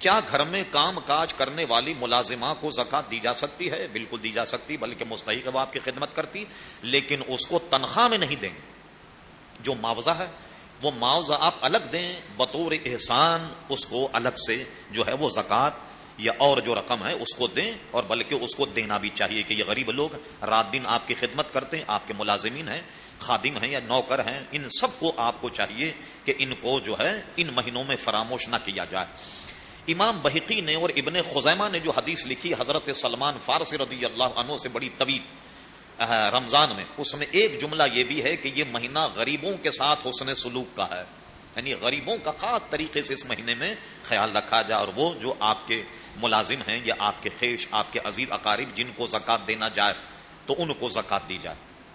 کیا گھر میں کام کاج کرنے والی ملازمہ کو زکات دی جا سکتی ہے؟ بالکل دی جا سکتی، بلکہ مستحق وہ آپ کی خدمت کرتی، لیکن اس کو تنخواہ میں نہیں دیں۔ جو معاوضہ ہے، وہ معاوضہ آپ الگ دیں، بطور احسان اس کو الگ سے جو ہے وہ زکات یا اور جو رقم ہے اس کو دیں، اور بلکہ اس کو دینا بھی چاہیے کہ یہ غریب لوگ رات دن آپ کی خدمت کرتے ہیں، آپ کے ملازمین ہیں، خادم ہیں یا نوکر ہیں، ان سب کو آپ کو چاہیے کہ ان کو جو ہے ان مہینوں میں فراموش نہ کیا جائے۔ امام بحقی نے اور ابن خزیمہ نے جو حدیث لکھی حضرت سلمان فارسی رضی اللہ عنہ سے بڑی طویل رمضان میں، اس میں ایک جملہ یہ بھی ہے کہ یہ مہینہ غریبوں کے ساتھ حسن سلوک کا ہے۔ یعنی غریبوں کا خاص طریقے سے اس مہینے میں خیال رکھا جائے اور وہ جو آپ کے ملازم ہیں یا آپ کے خیش، آپ کے عزیز اقارب جن کو زکات دینا جائے، تو ان کو زکات دی جائے۔